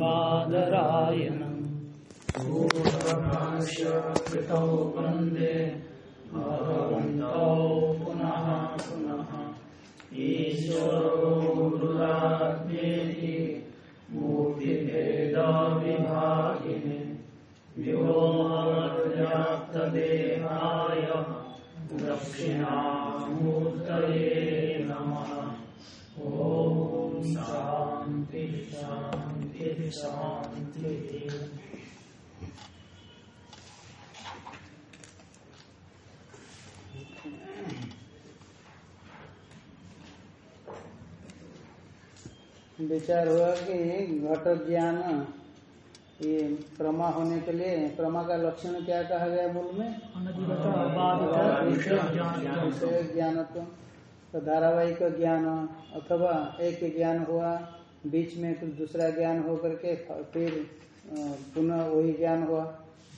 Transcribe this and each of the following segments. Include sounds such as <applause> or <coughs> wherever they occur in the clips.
बादरायणम् कृतौ वंदे भगवन्तौ पुनः पुनः ईश्वरो गुरुरात्मेति मूर्तिभेदविभागिने व्योमव्याप्तदेहाय दक्षिणामूर्तये नमः ॐ शान्ति शान्ति शान्तिः विचार हुआ कि घट ज्ञान ये प्रमा होने के लिए प्रमा का लक्षण क्या कहा गया मूल में? विषय ज्ञानत्व तो धारावाहिक ज्ञान अथवा एक ज्ञान हुआ, बीच में कुछ दूसरा ज्ञान हो करके फिर पुनः वही ज्ञान हुआ।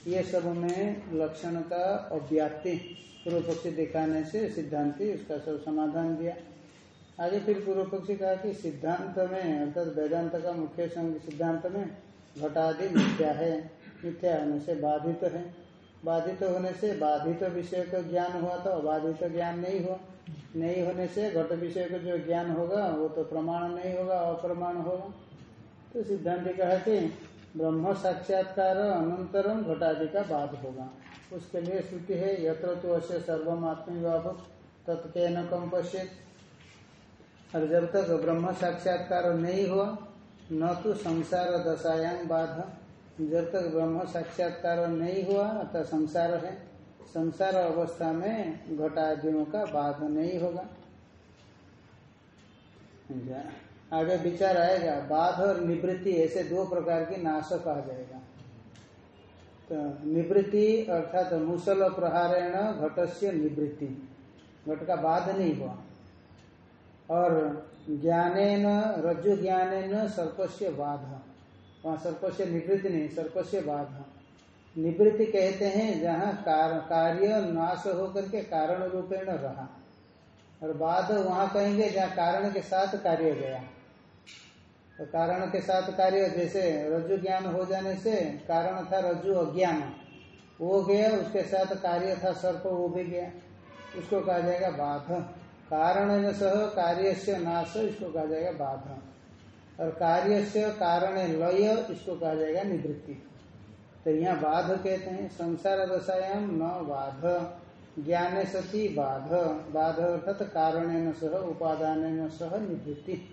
ये सब में लक्षण का अव्याप्ति पूर्व पक्षी दिखाने से सिद्धांति उसका सब समाधान दिया। आगे फिर पूर्व पक्षी कहा कि सिद्धांत में, अर्थात वेदांत का मुख्य सिद्धांत में, घटादि मिथ्या है। मिथ्या होने से बाधित है। बाधित होने से बाधित विषय का ज्ञान हुआ तो अबाधित ज्ञान नहीं हुआ। नहीं होने से घट विषय का जो ज्ञान होगा, वो तो प्रमाण नहीं होगा, अप्रमाण होगा। तो सिद्धांत कहा कि ब्रह्म साक्षात्कार अनंतरम घटादि का बाद होगा। उसके लिए श्रुति है, यत्र तो अश्य सर्वम आत्मविभाव तत्के न कम पश्चित और जब तक ब्रह्म साक्षात्कार नहीं हुआ, न तो संसार दशायाम बाध। जब तक ब्रह्म साक्षात्कार नहीं हुआ, अतः संसार है। संसार अवस्था में घटादियों का बाध नहीं होगा। आगे विचार आएगा, बाध और निवृत्ति ऐसे दो प्रकार की नाश कहा जाएगा। तो निवृत्ति अर्थात तो मुसल प्रहारेण घटस्य निवृत्ति। घट का बाध नहीं हुआ। और ज्ञानेन, रज्जु ज्ञानेन सर्पस्य बाध। वहाँ सर्पस्य निवृत्ति नहीं, सर्पस्य बाध। निवृत्ति कहते हैं जहाँ कार, कार्य नाश होकर के कारण रूपेण रहा। और बाध वहाँ कहेंगे जहाँ कारण के साथ कार्य गया। तो कारण के साथ कार्य जैसे रज्जु ज्ञान हो जाने से कारण था रज्जु अज्ञान। वो गया उसके साथ कार्य था सर्प वो भी गया। उसको कहा जाएगा बाध। कारण सह कार्य से नाश इसको कहा जाएगा बाध। और कार्य से कारण लय इसको कहा जाएगा निवृत्ति। तो यहाँ बाध कहते हैं, संसार दशायाम न बाध, ज्ञान सती बाध। बाध अर्थात कारण सह उपादान सह निवृत्ति।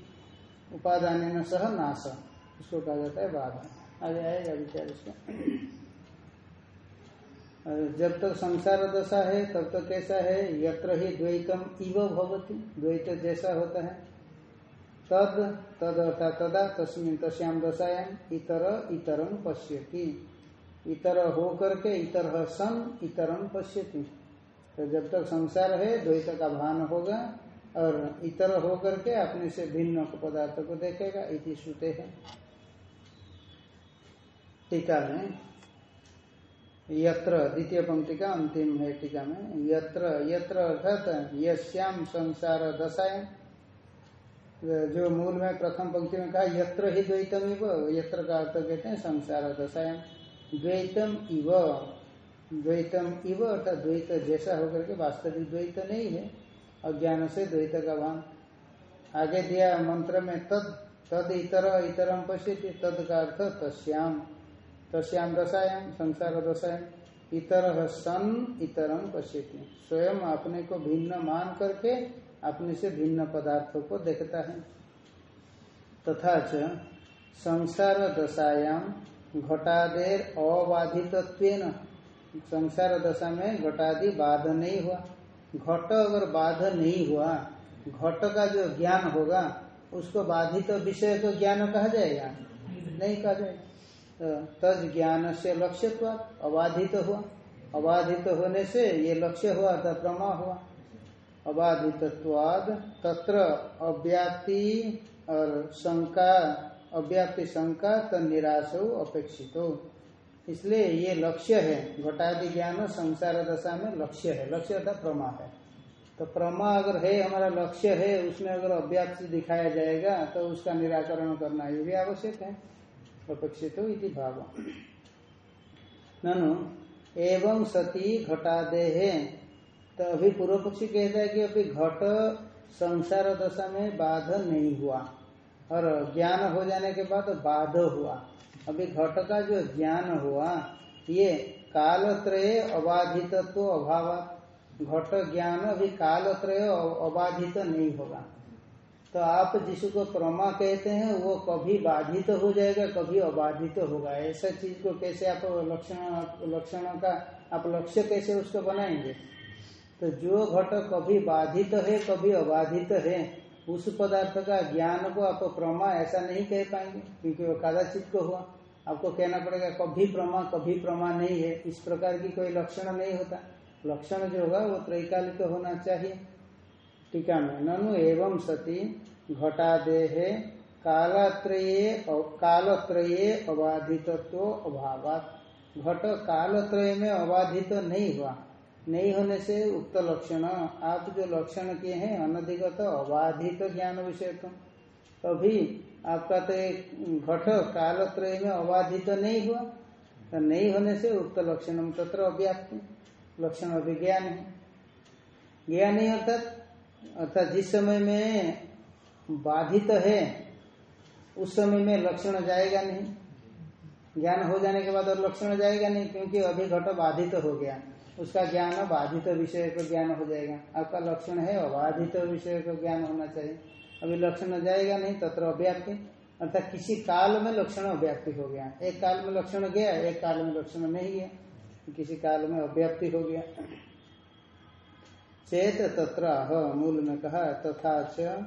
उपादान सह नाश। इसको कहा जाता है बाध। आगे आएगा विचार इसका। जब तक संसार दशा है, तब तक कैसा है? यत्र ही द्वैतम इव भवती। द्वैत जैसा होता है। तद तद अर्थात तदा, तस्मिन तस्याम दशायाम इतर इतरम पश्यति। इतर हो करके इतर सन इतरम पश्यति। तो जब तक संसार है, द्वैत का भान होगा, और इतर हो करके अपने से भिन्न पदार्थ को देखेगा, इति श्रुते है। टीका में, यत्र, द्वितीय पंक्ति का अंतिम है टीका में, यत्र यत्र अर्थात यश्याम संसार दशाएँ जो मूल में प्रथम पंक्ति में कहा, यत्र ही द्वैतम यत्र का अर्थ कहते हैं संसार दशाएँ द्वैतम इव। द्वैतम इव अर्थात द्वैत जैसा होकर के वास्तविक द्वैत नहीं है। अज्ञान से द्वैत का भान आगे दिया मंत्र में तद तद इतर, इतरम पश्यति, तद का अर्थ तस्याम। तस्याम दशायाम संसार दशायाम इतर सन, इतरम पश्यति। स्वयं अपने को भिन्न मान करके अपने से भिन्न पदार्थों को देखता है। तथा च संसार दशायाम घटादेर अबाधित संसार दशा में घटादि बाध नहीं हुआ। घट अगर बाध नहीं हुआ, घट का जो ज्ञान होगा, उसको बाधित तो विषय को ज्ञान कहा जाएगा? नहीं कहा जाएगा। तज ज्ञान से लक्ष्य अबाधित तो हुआ। अबाधित होने से ये लक्ष्य हुआ था प्रमा हुआ। अबाधित्वाद तत्र अव्याप्ति और शंका अव्याप्ति शंका तो निराश हो, अपेक्षित हो। इसलिए ये लक्ष्य है, घटादि ज्ञान संसार दशा में लक्ष्य है। लक्ष्य अर्थात प्रमा है। तो प्रमा अगर है, हमारा लक्ष्य है, उसमें अगर अव्याप्ति दिखाया जाएगा तो उसका निराकरण करना ये भी आवश्यक है। अपेक्षित तो इति भाव। ननु, एवं सती घटादे है। तो अभी पूर्व पक्षी कहता है कि अभी घट संसार दशा में बाध नहीं हुआ। और ज्ञान हो जाने के बाद बाध हुआ। अभी घट का जो ज्ञान हुआ, ये कालत्रय अबाधितत्व अभाव। घट ज्ञान अभी कालत्रय अबाधित नहीं होगा। तो आप जिसको प्रमा कहते हैं, वो कभी बाधित हो जाएगा, कभी अबाधित होगा। ऐसा चीज़ को कैसे आप लक्षण, लक्षणों का, आप लक्ष्य कैसे उसको बनाएँगे? तो जो घट कभी बाधित है, कभी अबाधित है उस पदार्थ का ज्ञान को आप प्रमा ऐसा नहीं कह पाएँगे, क्योंकि वो कादाचित को हुआ। आपको कहना पड़ेगा, कभी प्रमा कभी प्रमा नहीं है। इस प्रकार की कोई लक्षण नहीं होता। लक्षण जो होगा, वो त्रैकालिक तो होना चाहिए। टीका में, ननु एवं सती घटादेह कालत्रये कालत्रये अबाधितत्व अभाव घट कालत्रय में अबाधित तो नहीं हुआ। नहीं होने से उक्त लक्षण, आप जो लक्षण किए हैं, अनधिगत, अबाधित ज्ञान विषय अभी आपका तो एक घट कालत्रय में अबाधित नहीं हुआ। तो नहीं होने से उक्त लक्षण तत्र अव्याप्ति, लक्षण अभिज्ञान है। ज्ञान ही अर्थात अर्थात जिस समय में बाधित है, उस समय में लक्षण जाएगा नहीं। ज्ञान हो जाने के बाद और लक्षण जाएगा नहीं, क्योंकि अभी घट बाधित हो गया। उसका ज्ञान बाधित विषय का ज्ञान हो जाएगा। आपका लक्षण है अबाधित विषय का ज्ञान होना चाहिए। अभी लक्षण जाएगा नहीं, तत्र अव्याप्ति। अर्थात किसी काल में लक्षण अव्याप्ति हो गया। एक काल में लक्षण गया, एक काल में लक्षण नहीं गया। किसी काल में अव्याप्ति हो गया। चेत तत्र मूल में कहा, तथा च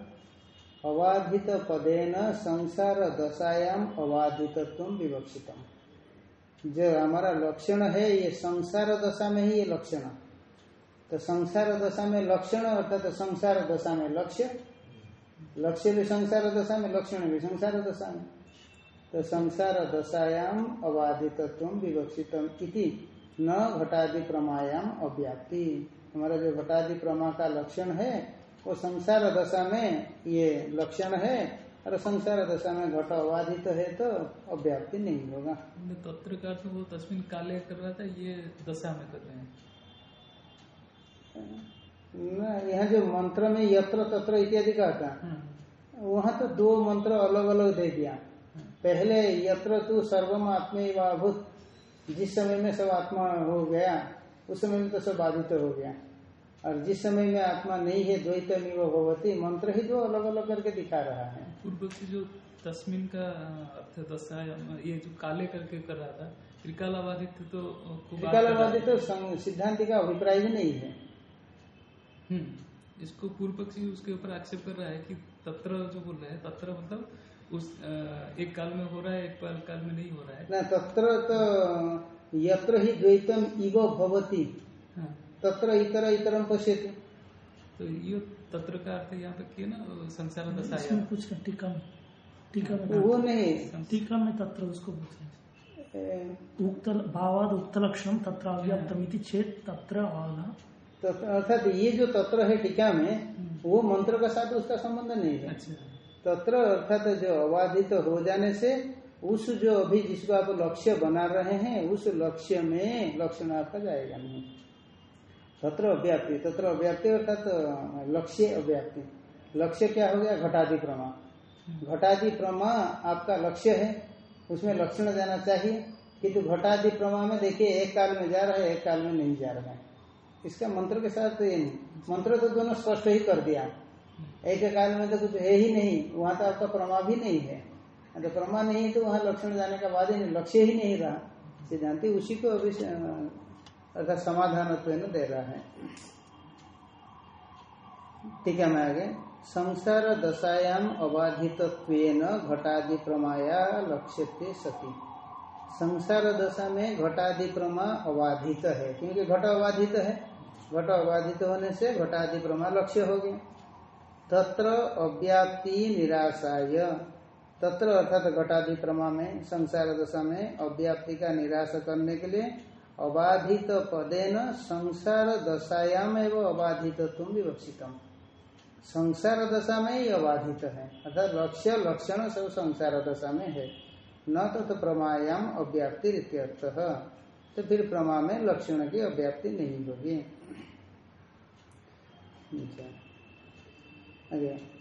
अबाधित पदेन संसार दशायाम अबाधितत्व विवक्षितम। जो हमारा लक्षण है, ये संसार दशा में ही ये लक्षण। तो संसार दशा में लक्षण अर्थात तो संसार दशा में लक्ष्य लक्ष्य भी संसार दशा में, लक्षण भी संसार दशा में। तो संसार दशायाम अबाधितत्व विवक्षितम इति न घटादि प्रमायाम अव्याप्ति। हमारा जो घटादि प्रमा का लक्षण है, वो संसार दशा में ये लक्षण है और संसार दशा में घट अबाधित तो है तो अव्याप्ति नहीं होगा तत्र का तो वो तस्मिन काले कर रहा था ये दशा में कर रहे हैं यहाँ जो मंत्र में यत्र तत्र इत्यादि का था हाँ। वहाँ तो दो मंत्र अलग अलग दे दिया हाँ। पहले यत्र तू सर्वम आत्मभूत जिस समय में सब आत्मा हो गया उस समय में तो सब बाधित हो गया और जिस समय में आत्मा नहीं है द्वैत निव भगवती मंत्र ही जो अलग अलग करके दिखा रहा है। पूर्व से जो तस्मिन का अर्थ दशा ये जो काले करके कर रहा था त्रिकालावादित्य तो त्रिकालावादित्य तो सिद्धांत का अभिप्राय ही नहीं है। हम्म इसको पूर्व पक्षी उसके ऊपर आक्षेप कर रहा है कि तत्र जो बोल रहे हैं तत्र मतलब उस एक काल में हो रहा है एक काल में नहीं हो रहा है। ना तत्र तो यत्र ही द्वैतम इव भवती। हाँ। तत्र इतर इतरम पश्यति। तो ये तत्र का अर्थ यहाँ पे किया ना संसार दशा कुछ टीका में टीका में वो नहीं। टीका में तत्र उसको उक्त भावाद उक्त लक्षण तत्र अव्याप्तमिति चेत तत्र अर्थात ये जो तत्र है टीका में हम्म। वो मंत्र का साथ उसका संबंध नहीं है। अच्छा। तत्र अर्थात जो अबाधित तो हो जाने से उस जो अभी जिसको आप लक्ष्य बना रहे हैं उस लक्ष्य में लक्षण आपका जाएगा नहीं। तत्र अव्याप्ति तत्र अव्याप्ति अर्थात लक्ष्य अव्याप्ति। लक्ष्य क्या हो गया? घटादि प्रमा घटादि प्रमा आपका लक्ष्य है, उसमें लक्षण जाना चाहिए किंतु घटादि प्रमा में देखिए, एक काल में जा रहा है, एक काल में नहीं जा रहा है। इसका मंत्र के साथ तो ये नहीं। मंत्र तो दोनों स्पष्ट ही कर दिया। एक काल में तो कुछ है ही नहीं, वहाँ तो आपका प्रमा भी नहीं है। तो प्रमा नहीं है तो वहाँ लक्षण जाने का बाद ही लक्ष्य ही नहीं रहा। सिद्धांति उसी को अभी अर्थात समाधान दे रहा है। ठीक है मैं आगे। संसार दशायाम अबाधित घटादि प्रमाया लक्ष्य सती। संसार दशा में घटादि प्रमा अबाधित है, क्योंकि घट अबाधित है। घट अबाधित होने से घटादि प्रमा लक्ष्य हो गया। तत्र अव्याप्ति निराशाय। तत्र अर्थात घटादि प्रमा में, संसार दशा में अव्याप्ति का निराश करने के लिए अबाधित पदेन संसार दशायाम एवं अबाधित तुम विवक्षितम। संसार दशा में ही अबाधित है। अर्थात लक्ष्य लक्षण सब संसार दशा में है। न तो, तो प्रमायाम अव्याप्ति इत्यर्थ तो फिर प्रमा में लक्षण की अव्याप्ति नहीं होगी।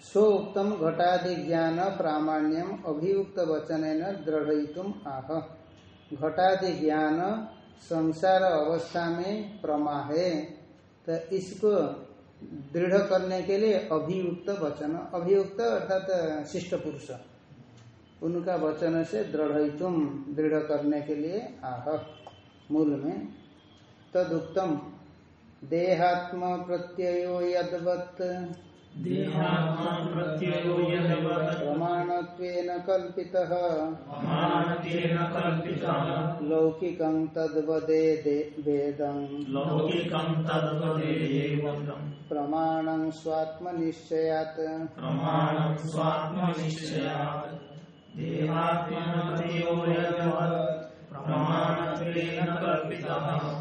सोक्तम घटादि ज्ञान प्रामाण्यम अभियुक्त वचन दृढ़ आह। घटादि ज्ञान संसार अवस्था में प्रमा है तो इसको दृढ़ करने के लिए अभियुक्त वचन, अभियुक्त अर्थात शिष्ट पुरुष, उनका वचन से दृढ़ दृढ़ करने के लिए आह, मूल में। तदुक्तम, देहात्म प्रत्ययो यदवत्। प्रमाणत्वेन कल्पितः। लौकिकं तद्वदे वेदम्। प्रमाणं स्वात्मनिश्चयात्। प्रमाणं स्वात्मनिश्चयात्। प्रमाणत्वेन कल्पितः।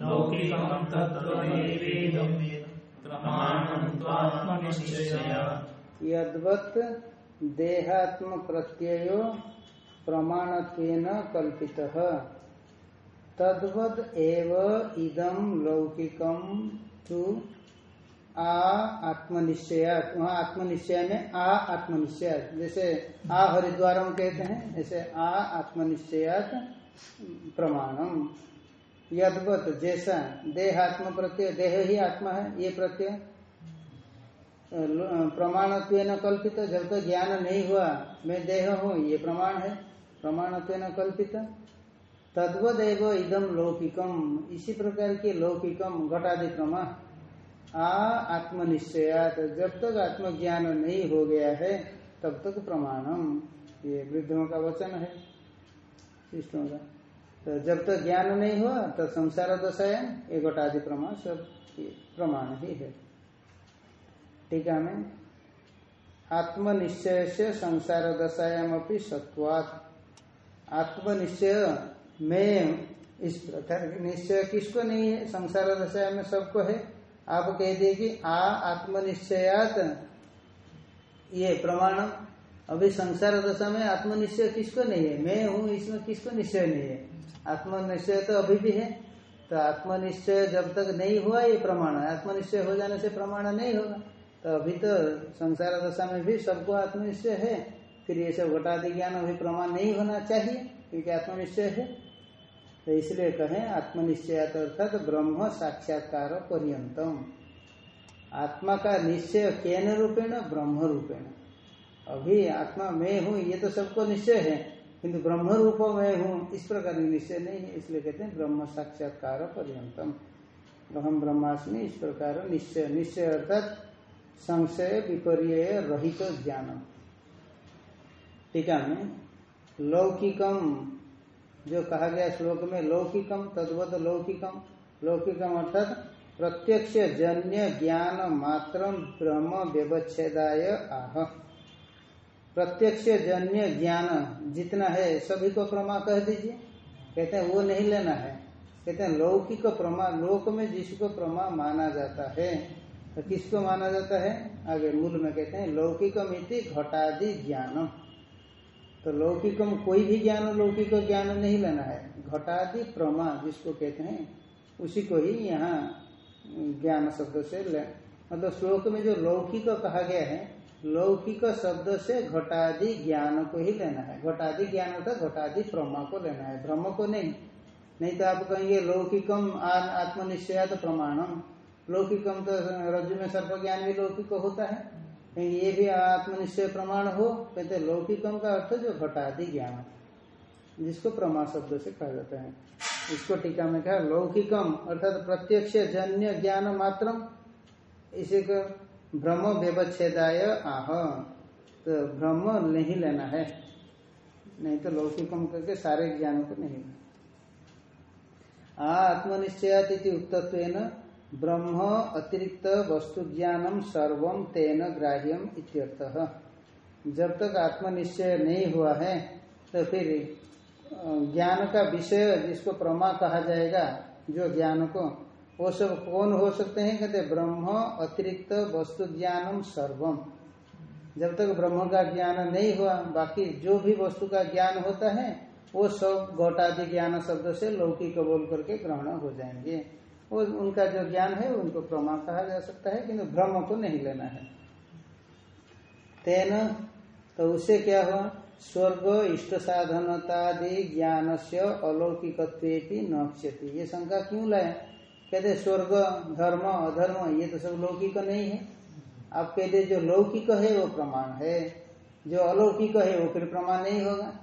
लौकिकं तद्वदे वेदम्। यदवत देहात्म प्रत्ययो प्रमाणत्वेन कल्पित। तद्वद एव इदम लौकिकम तु आ आत्मनिश्चयात वहाँ आत्मनिश्चय में आ आत्मनिश्चयात जैसे आ हरिद्वार कहते हैं, जैसे आ आत्मनिश्चयात प्रमाणम। यदवत जैसा देह आत्म प्रत्यय, देह ही आत्मा है, ये प्रत्यय। प्रमाणत्व न कल्पित, जब तक ज्ञान नहीं हुआ, मैं देह हूँ, ये प्रमाण है, प्रमाणत्व न कल्पित। तद्वदेव इदम लौकिकम इसी प्रकार के लौकिकम घटादि प्रमा आ, आत्मनिश्चयात, जब तक आत्मज्ञान नहीं हो गया है, तब तक प्रमाणम ये वृद्धों का वचन है, शिष्टों का। तो जब तक तो ज्ञान नहीं हुआ तो संसार दशायन एक आदि प्रमाण सब प्रमाण ही है। टीका में आत्मनिश्चय से संसार दशायाम अपनी सत्वात। आत्मनिश्चय में इस प्रकार निश्चय किसको नहीं है? संसार दशा में सबको है। आप कह दिए कि आ आत्मनिश्चयात, ये प्रमाण। अभी संसार दशा में आत्मनिश्चय किसको नहीं है? मैं हूँ, इसमें किसको निश्चय नहीं है? आत्मनिश्चय तो अभी भी है। तो आत्मनिश्चय जब तक नहीं हुआ ये प्रमाण आत्मनिश्चय हो जाने से प्रमाण नहीं होगा। तो अभी तो संसार दशा में भी सबको आत्मनिश्चय है। फिर ये सब घटादि ज्ञान अभी प्रमाण नहीं होना चाहिए, क्योंकि आत्मनिश्चय है। तो इसलिए कहें आत्मनिश्चय अर्थात तो ब्रह्म साक्षात्कार पर्यंतम। आत्मा का निश्चय केन रूपेण? ब्रह्म रूपेण। अभी आत्मा में हूँ, ये तो सबको निश्चय है। किंतु ब्रह्म रूप में हूँ, इस प्रकार निश्चय नहीं है, इसलिए कहते हैं ब्रह्म साक्षात्कार पर्यतम। हम ब्रह्मास्मि, इस प्रकार निश्चय निश्चय अर्थात संशय विपर्य रहित ज्ञान टीका में लौकिकम, जो कहा गया श्लोक में, लौकिकम, तद्वत लौकिकम लौकिकम अर्थात प्रत्यक्ष जन्य ज्ञान मात्र ब्रह्म व्यवच्छेदाय आह। प्रत्यक्ष जन्य ज्ञान जितना है, सभी को प्रमा कह दीजिए। कहते हैं, वो नहीं लेना है। कहते हैं, लौकिक प्रमा, लोक में जिसको प्रमा माना जाता है तो किसको माना जाता है? आगे मूल में कहते हैं, लौकिकम इति घटादि ज्ञान। तो लौकिकम कोई भी ज्ञान, लौकिक ज्ञान नहीं लेना है। घटादि प्रमा जिसको कहते हैं, उसी को ही यहाँ ज्ञान शब्द से ले मतलब श्लोक में जो लौकिक कहा गया है लौकिक शब्द से घटादि ज्ञान को ही लेना है। घटादि ज्ञान है, घटादि प्रमा को लेना है। ब्रह्म को नहीं। नहीं तो आप कहेंगे लौकिकम आत्मनिश्चय तो प्रमाणम। लौकिकम तो रज्जु में सर्प ज्ञान भी लौकिक होता है। कहीं ये भी आत्मनिश्चय प्रमाण हो। कहते लौकिकम का अर्थ जो घटादि ज्ञान। जिसको प्रमा शब्द से कहा जाता है। इसको टीका में कहा, लौकिकम अर्थात प्रत्यक्ष जन्य ज्ञान मात्रम। इसे को ब्रह्म व्यवच्छेदाय आह। तो ब्रह्म नहीं लेना है। नहीं तो लौकिकम करके सारे ज्ञान को नहीं आत्मनिश्चयात उक्तत्व ब्रह्म अतिरिक्त वस्तु ज्ञानम सर्व तेन ग्राह्यम इत्यर्थः। जब तक आत्मनिश्चय नहीं हुआ है तो फिर ज्ञान का विषय जिसको प्रमा कहा जाएगा, जो ज्ञान को वो सब कौन हो सकते हैं? कहते ब्रह्म, अतिरिक्त, वस्तु ज्ञानम, सर्वम। जब तक ब्रह्म का ज्ञान नहीं हुआ, बाकी जो भी वस्तु का ज्ञान होता है, वो सब घटादि ज्ञान शब्द से लौकिक बोल करके ग्रहण हो जाएँगे। वो उनका जो ज्ञान है, उनको प्रमा कहा जा सकता है, किंतु ब्रह्म को नहीं लेना है। तेन तो उससे क्या हुआ? स्वर्ग, इष्ट साधनतादि ज्ञान से अलौकिक न क्षति ये शंका क्यों लाया? कहते स्वर्ग, धर्म, अधर्म, ये तो सब लौकिक नहीं है। आप कहते जो लौकिक है, वो प्रमाण है। जो अलौकिक है, वो फिर प्रमाण नहीं होगा।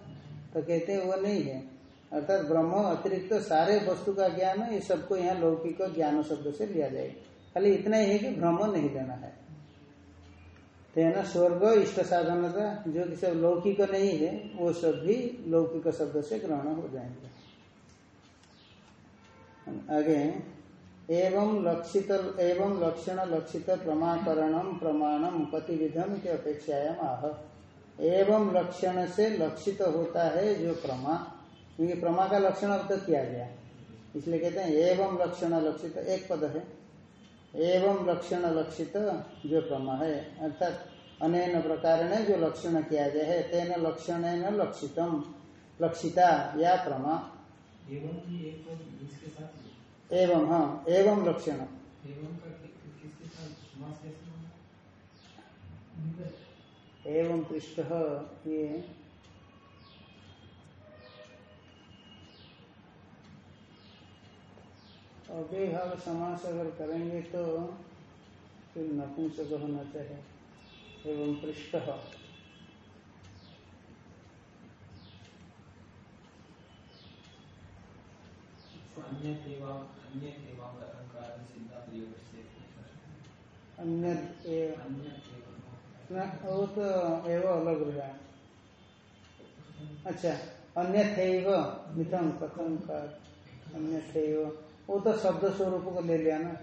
तो कहते हैं, वो नहीं है। अर्थात ब्रह्म अतिरिक्त तो सारे वस्तु का ज्ञान ये सबको यहाँ लौकिक ज्ञान शब्द से लिया जाएगा। खाली इतना ही है कि भ्रम नहीं लेना है। तो है ना, स्वर्ग, इष्ट साधनता, जो कि सब लौकिक नहीं है, वो सब भी लौकिक शब्द से ग्रहण हो जाएँगे। आगे एवं लक्षित, एवं लक्षण लक्षित प्रमाकरणम प्रमाणम प्रतिविधम के अपेक्षायाम आह। एवं लक्षण से लक्षित होता है जो प्रमा, क्योंकि प्रमा का लक्षण अब तक किया गया। इसलिए कहते हैं एवं लक्षण लक्षित एक पद है। एवं लक्षण लक्षित जो प्रमा है, अर्थात अनेन प्रकार ने जो लक्षण किया गया है, तेन लक्षण लक्षितम। लक्षिता या प्रमा। एवं हाँ एवं लक्षण। एवं पृष्ठ ये। अव्यभाव समास अगर करेंगे तो फिर नपुंसक होना चाहिए। एवं पृष्ठ। अन्य वो तो एवं अलग रहा अच्छा अन्य मिथम कथम का अन्य वो तो शब्द स्वरूप को ले लिया ना।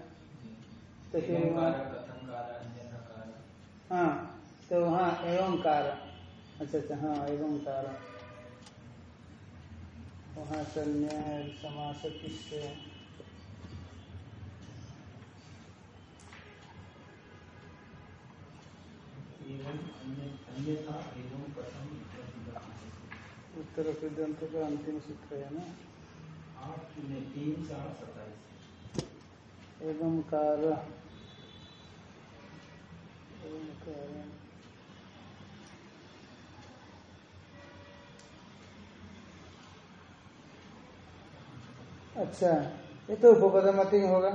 तो फिर हाँ तो वहाँ एवं कार। अच्छा अच्छा हाँ एवं कार। वहाँ संन्याय समास किससे उत्तर सिद्धांत का अंतिम सूत्र है ना? तीन चार सत्ताईस। एवं कार। अच्छा ये तो उपपदमति होगा।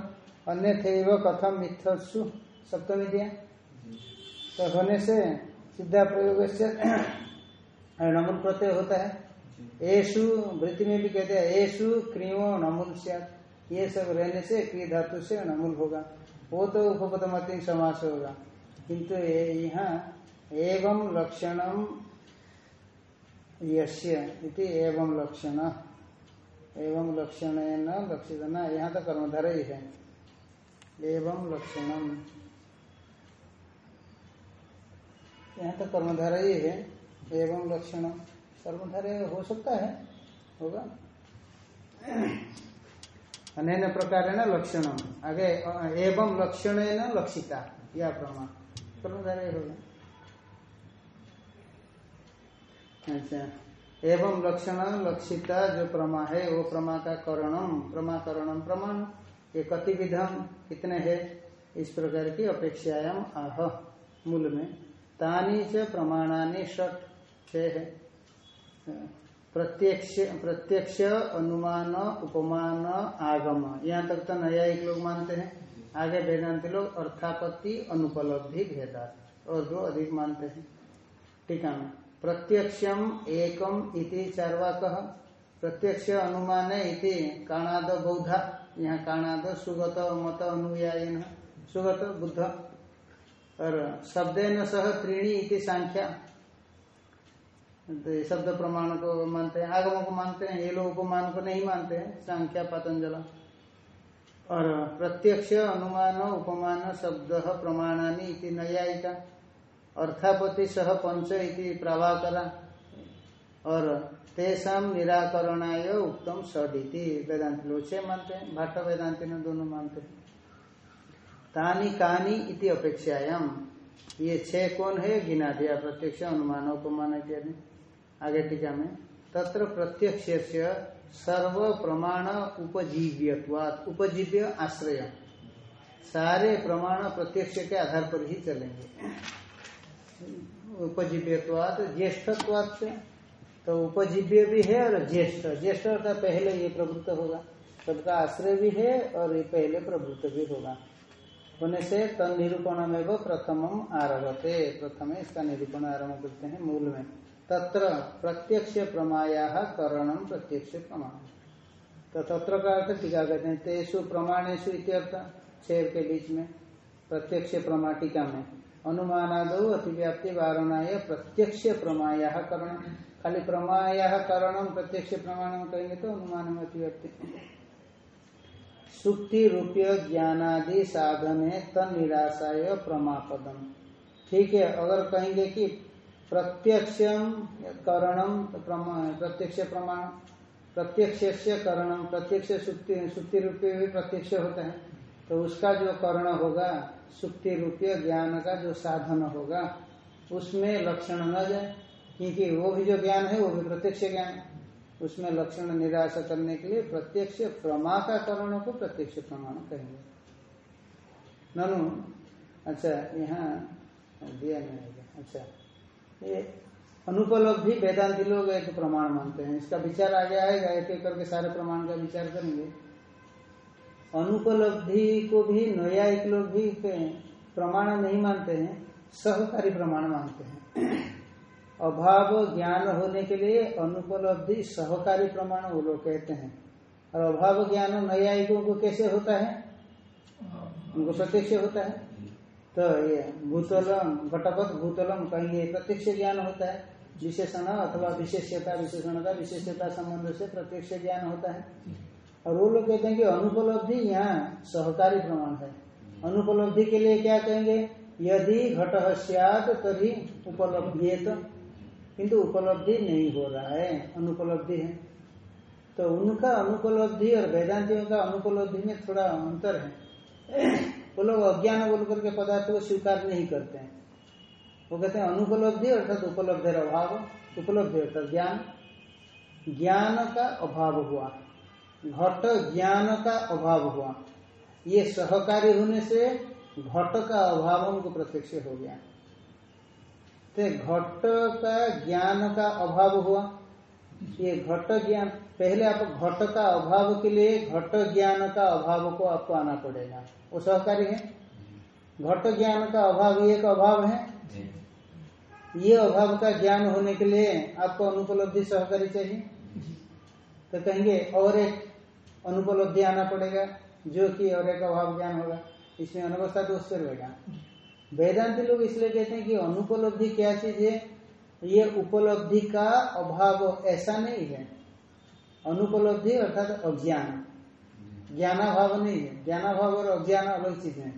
अन्य थे कथम मिथ्यु सप्तमी दिया। तो होने से सिद्धा प्रयोग से <coughs> नमूल प्रत्यय होता है। ऐसु वृत्ति में भी कहते हैं ऐसु क्रियो नमूल ये सब रहने से क्रिय धातु से नमूल होगा। वो तो उपपदमति समास होगा। किंतु यहाँ एवं लक्षणम यश्य एवं लक्षण। एवं लक्षण न लक्षित न यहाँ तो कर्मधारा ही है। एवं लक्षणम यहाँ तो कर्मधारा ही है, एवं लक्षण। कर्मधारे हो सकता है, होगा। अन प्रकार न लक्षण। आगे, एवं लक्षण न लक्षिता या प्रमा कर्मधारे होगा। अच्छा। एवं लक्षण लक्षिता जो प्रमा है, वो प्रमा का करणम प्रमाकरणम प्रमाण, ये कति विधम कितने है? इस प्रकार की अपेक्षायाम आह, मूल में। तानी से प्रमाणानी षट छह है। प्रत्यक्ष प्रत्यक्ष, अनुमान, उपमान, आगम। यहाँ तक तो नया एक लोग मानते हैं। आगे वेदांति लोग अर्थापत्ति, अनुपलब्धि भेदा और जो अधिक मानते हैं। ठीक है प्रत्यक्षम एकम इति चारवाक प्रत्यक्ष अनुमान इति काणाद बौद्धा, यहाँ काणाद सुगत, मत अनुयायन। सुगत, बुद्ध। और शब्द न सह त्रीणी इति सांख्या। तो शब्द प्रमाण को मानते हैं आगमों को मानते हैं, ये लोग उपमान को नहीं मानते हैं, संख्या पतंजल और प्रत्यक्ष अनुमान, उपमान, शब्द, प्रमाणानी न्यायिका। अर्थापति सह पंच इति प्रभाकरा। और तेसाम निराकरणाय उत्तम सडिति वेदांत लोग छह मानते हैं भाट वेदांति ने दोनों मानते। हैं तानी कानी इति अपेक्षायाम। ये छह कौन है? गिना दिया प्रत्यक्ष अनुमान, उपमान इत्यादि। आगे टीका में। तत्र प्रत्यक्ष सर्व प्रमाण उपजीव्यवाद उपजीव्य आश्रय सारे प्रमाण प्रत्यक्ष के आधार पर ही चलेंगे। उपजीव्यवाद ज्येष्ठत्वाद से। तो उपजीव्य भी है और ज्येष्ठ। ज्येष्ठ का पहले ये प्रवृत्त होगा। सबका आश्रय भी है और ये पहले प्रवृत्त भी होगा। होने से तन निरूपण में वो प्रथम आरभते। प्रथम इसका निरूपण आरंभ करते हैं मूल में। तत्र प्रत्यक्ष प्रमाया करणम प्रत्यक्ष प्रमाण। तो तत्र का अर्थ टीका कहते हैं तेसु प्रमाणेशु छह के बीच में, प्रत्यक्ष प्रमाटिका में। अनुमानादो अतिव्याप्ति वारणाय प्रत्यक्ष प्रमाया करण। खाली प्रमाया करणम प्रत्यक्ष प्रमाण कहेंगे तो अनुमान अतिव्याप्ति। सुक्ति रूपीय ज्ञानादि साधने तन निराशाय प्रमापदम। ठीक है, अगर कहेंगे कि प्रत्यक्ष करणम प्रत्यक्ष प्रमाण प्रत्यक्ष करणम प्रत्यक्ष सुक्ति सुक्ति रुपये भी प्रत्यक्ष होता है तो उसका जो करण होगा सुक्ति रुपये ज्ञान का जो साधन होगा, उसमें लक्षण न जाए। क्योंकि वो भी जो ज्ञान है, वो भी प्रत्यक्ष ज्ञान। उसमें लक्षण निराश करने के लिए प्रत्यक्ष प्रमा का करण को प्रत्यक्ष प्रमाण कहेंगे। ननु अच्छा यहाँ दिया नहीं अच्छा ये अनुपलब्धि वेदांति लोग एक प्रमाण मानते हैं। इसका विचार आगे आएगा एक एक करके सारे प्रमाण का विचार करेंगे। अनुपलब्धि को भी न्यायिक लोग भी प्रमाण नहीं मानते हैं, सहकारी प्रमाण मानते हैं। अभाव ज्ञान होने के लिए अनुपलब्धि सहकारी प्रमाण वो लोग कहते हैं। और अभाव ज्ञान न्यायिकों को कैसे होता है? उनको प्रत्यक्ष होता है। तो ये भूतलम, घटपथ भूतलम कहीं ये प्रत्यक्ष ज्ञान होता है। विशेषण अथवा विशेषता, विशेषण का विशेषता संबंध से प्रत्यक्ष ज्ञान होता है। और वो लोग कहते हैं कि अनुपलब्धि यहाँ सहकारी प्रमाण है। अनुपलब्धि के लिए क्या कहेंगे? यदि घट तभी उपलब्धि तो किंतु उपलब्धि नहीं हो रहा है, अनुपलब्धि है। तो उनका अनुपलब्धि और वेदांतियों का अनुपलब्धि में थोड़ा अंतर है। वो लोग अज्ञान बोल करके पदार्थ को स्वीकार नहीं करते हैं। वो कहते हैं अनुपलब्धि अर्थात उपलब्धि अभाव, उपलब्धि अर्थात ज्ञान। ज्ञान का अभाव हुआ। घट ज्ञान का अभाव हुआ। ये सहकारी होने से घट का अभाव हमको प्रत्यक्ष हो गया। तो घट का ज्ञान का अभाव हुआ। ये घट ज्ञान पहले आप घट का अभाव के लिए घट ज्ञान का अभाव को आपको आना पड़ेगा। वो सहकारी है? घट ज्ञान का अभाव एक अभाव है। ये अभाव का ज्ञान होने के लिए आपको अनुपलब्धि सहकारी चाहिए। तो कहेंगे और एक अनुपलब्धि आना पड़ेगा, जो कि और एक अभाव ज्ञान होगा, इसमें अनवस्था उससे रहेगा। वेदांति लोग इसलिए कहते हैं कि अनुपलब्धि क्या चीज़ है? ये उपलब्धि का अभाव ऐसा नहीं है। अनुपलब्धि अर्थात अज्ञान। ज्ञानाभाव नहीं है। ज्ञानाभाव और अज्ञान अलग चीज़ है।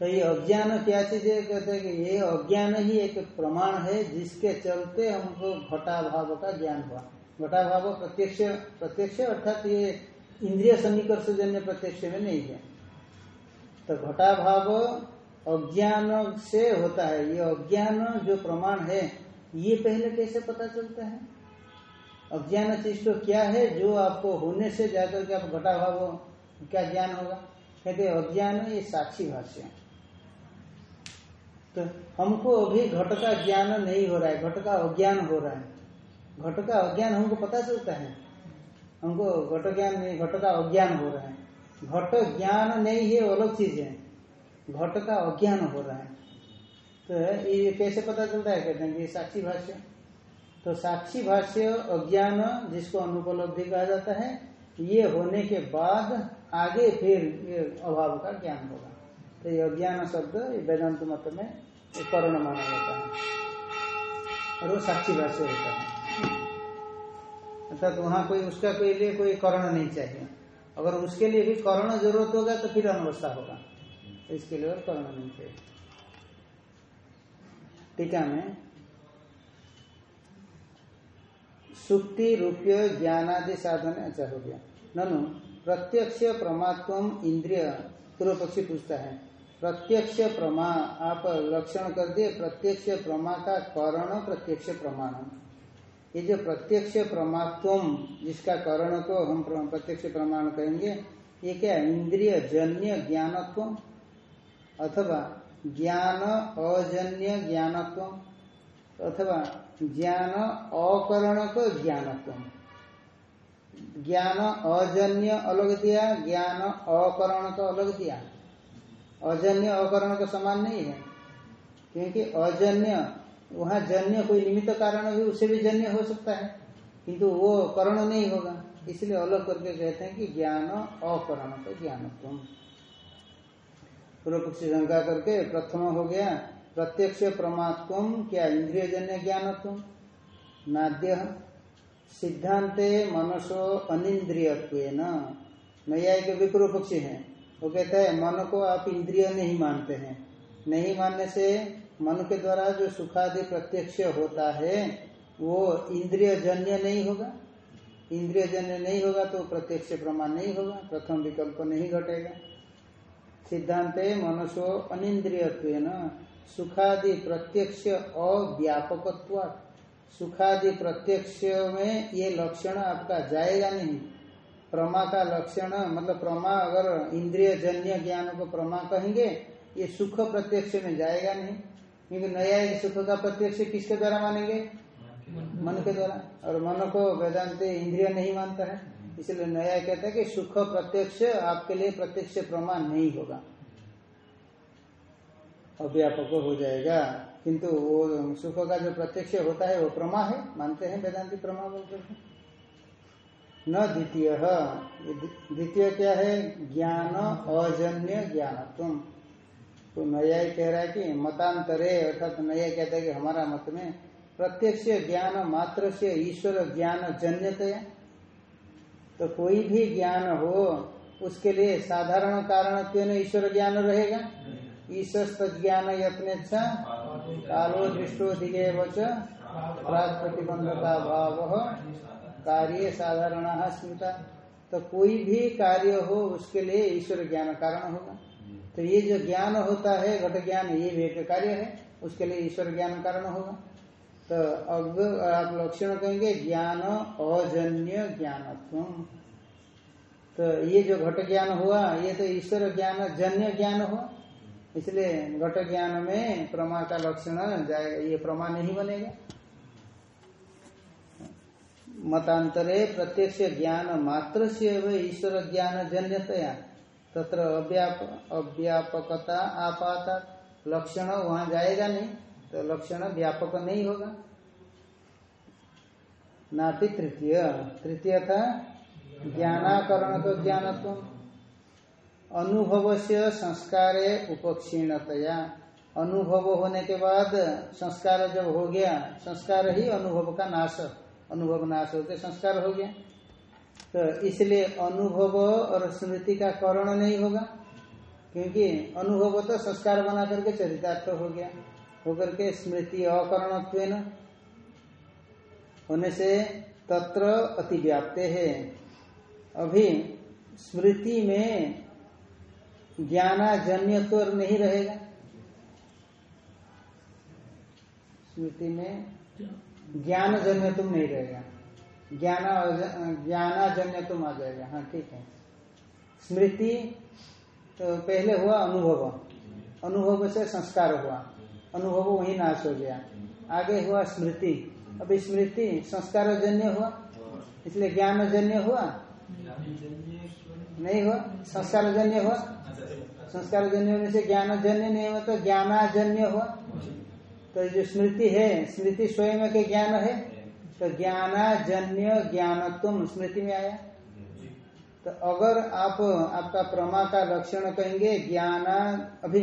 तो ये अज्ञान क्या चीज़ है? कहते हैं कि ये अज्ञान ही एक प्रमाण है जिसके चलते हमको घटाभाव का ज्ञान हुआ। घटाभाव प्रत्यक्ष प्रत्यक्ष अर्थात ये इंद्रिय सन्निकर्ष जन्य प्रत्यक्ष में नहीं है। तो घटाभाव अज्ञान से होता है। ये अज्ञान जो प्रमाण है, ये पहले कैसे पता चलता है? अज्ञान चीज़ तो क्या है, जो आपको होने से जाकर के आप घटा भाव क्या ज्ञान होगा। कहते अज्ञान ये साक्षी भाष्य तो हमको अभी घट का ज्ञान नहीं हो रहा है, घट का अज्ञान हो रहा है। घट का अज्ञान हमको पता चलता है। हमको घट ज्ञान नहीं, घट का अज्ञान हो रहा है। घट ज्ञान नहीं है अलग चीज़ है। घट का अज्ञान हो रहा है। तो ये कैसे पता चलता है? कहते हैं ये साक्षी भाष्य। तो साक्षी भाष्य अज्ञान जिसको अनुपलब्धि कहा जाता है, ये होने के बाद आगे फिर ये अभाव का ज्ञान होगा। तो ये अज्ञान शब्द वेदांत मत में कर्ण माना जाता है। और वो साक्षी भाष्य होता है। अर्थात वहाँ कोई उसका कोई लिए कोई कर्ण नहीं चाहिए। अगर उसके लिए भी कर्ण ज़रूरत होगा तो फिर अनवस्था होगा। तो इसके लिए और कर्ण नहीं चाहिए। टीका में सुक्ति रुपये ज्ञानादि साधन अच्छा हो गया। ननु, प्रत्यक्ष प्रमात्व इंद्रिय पूर्व पक्षी पूछता है, प्रत्यक्ष प्रमा, आप लक्षण कर दिए, प्रत्यक्ष प्रमा का करण प्रत्यक्ष प्रमाण ये जो प्रत्यक्ष प्रमात्व जिसका करण को हम प्रत्यक्ष प्रमाण कहेंगे, ये क्या इंद्रिय जन्य ज्ञानत्व? अथवा ज्ञान अजन्य ज्ञानत्व? अथवा ज्ञान अकरण को ज्ञानत्व? ज्ञान अजन्य अलग दिया, ज्ञान अकरण को अलग दिया। अजन्य अकरण को समान नहीं है, क्योंकि अजन्य वहाँ जन्य कोई निमित्त कारण भी उससे भी जन्य हो सकता है। किंतु वो करण नहीं होगा। इसलिए अलग करके कहते हैं कि ज्ञान अकरण का ज्ञान तुम पूर्व पक्षी शंका करके प्रथम हो गया, प्रत्यक्ष प्रमात्व क्या इंद्रिय जन्य ज्ञान तुम नाद्य सिद्धांते मनसो अनिंद्रिय नया के विपूर्व पक्षी है। वो कहता है, मन को आप इंद्रिय नहीं मानते हैं। नहीं मानने से मन के द्वारा जो सुखादि प्रत्यक्ष होता है, वो इंद्रिय जन्य नहीं होगा। इंद्रिय जन्य नहीं होगा तो प्रत्यक्ष प्रमाण नहीं होगा, प्रथम विकल्प नहीं घटेगा। सिद्धांत मनुष्य अनिंद्रियत्व सुखादि प्रत्यक्ष अव्यापकत्व। सुखादि प्रत्यक्ष में ये लक्षण आपका जाएगा नहीं। प्रमा का लक्षण मतलब प्रमा अगर इंद्रिय जन्य ज्ञान को प्रमा कहेंगे, ये सुख प्रत्यक्ष में जाएगा नहीं। क्योंकि नया सुख का प्रत्यक्ष किसके द्वारा मानेंगे? मन के द्वारा। और मन को वेदांत इंद्रिय नहीं मानता है, इसलिए नया कहता है कि सुख प्रत्यक्ष आपके लिए प्रत्यक्ष प्रमाण नहीं होगा। अव्यापक हो जाएगा। किंतु वो सुख का जो प्रत्यक्ष होता है, वो प्रमा है, मानते हैं वेदांति प्रमा बोलते हैं। न द्वितीय। द्वितीय क्या है? ज्ञान, अजन्य ज्ञान तुम तो नया कह रहा है कि मतांतरे, अर्थात नया कहता है कि हमारा मत में प्रत्यक्ष ज्ञान, मात्र से ईश्वर ज्ञान जन्यतया तो कोई भी ज्ञान हो, उसके लिए साधारण कारण क्यों ईश्वर ज्ञान रहेगा? ईश्वर ज्ञान यत्न कालो दृष्टो दिगे वच प्रतिबंधता भाव, कार्य साधारण स्मृता। तो कोई भी कार्य हो, उसके लिए ईश्वर ज्ञान कारण होगा। तो ये जो ज्ञान होता है, घट ज्ञान, ये भी एक कार्य है। उसके लिए ईश्वर ज्ञान कारण होगा। तो अब आप लक्षण कहेंगे, ज्ञान अजन्य ज्ञान तो ये जो घट ज्ञान हुआ, ये तो ईश्वर ज्ञान, जन्य ज्ञान हुआ। इसलिए घट ज्ञान में प्रमा का लक्षण जाएगा, ये प्रमा नहीं बनेगा। मतांतरे प्रत्यक्ष ज्ञान मात्र से ईश्वर ज्ञान जन्यतया। तत्र अव्याप, अव्यापकता आपाता, लक्षण वहाँ जाएगा नहीं तो लक्षण व्यापक नहीं होगा। नापि तृतीय तृतीय। था ज्ञानाकरण तो ज्ञानत्व अनुभव से संस्कार उपक्षीणतया। अनुभव होने के बाद संस्कार जब हो गया, संस्कार ही अनुभव का नाश, अनुभव नाश होते संस्कार हो गया। तो इसलिए अनुभव और स्मृति का करण नहीं होगा, क्योंकि अनुभव तो संस्कार बना करके चरितार्थ हो गया, होकर के स्मृति अकरण होने से तत्र अतिव्याप्त है। अभी स्मृति में ज्ञानाजन्य तो नहीं रहेगा। स्मृति में ज्ञान जन्य तुम नहीं रहेगा। ज्ञान ज्ञानाजन्य तुम आ जाएगा। हाँ ठीक है। स्मृति तो पहले हुआ अनुभव। अनुभव से संस्कार हुआ। अनुभव वही नाश हो गया। आगे हुआ स्मृति। अभी स्मृति संस्कार जन्य हुआ? इसलिए ज्ञान जन्य हुआ? नहीं हुआ। संस्कार जन्य हुआ? संस्कार जन्य होने से ज्ञान जन्य नहीं हुआ तो ज्ञानाजन्य हुआ। तो जो स्मृति है, स्मृति स्वयं के ज्ञान है। तो ज्ञानाजन्य ज्ञानत्व स्मृति में आया। तो अगर आप आपका प्रमा का लक्षण कहेंगे ज्ञान अभी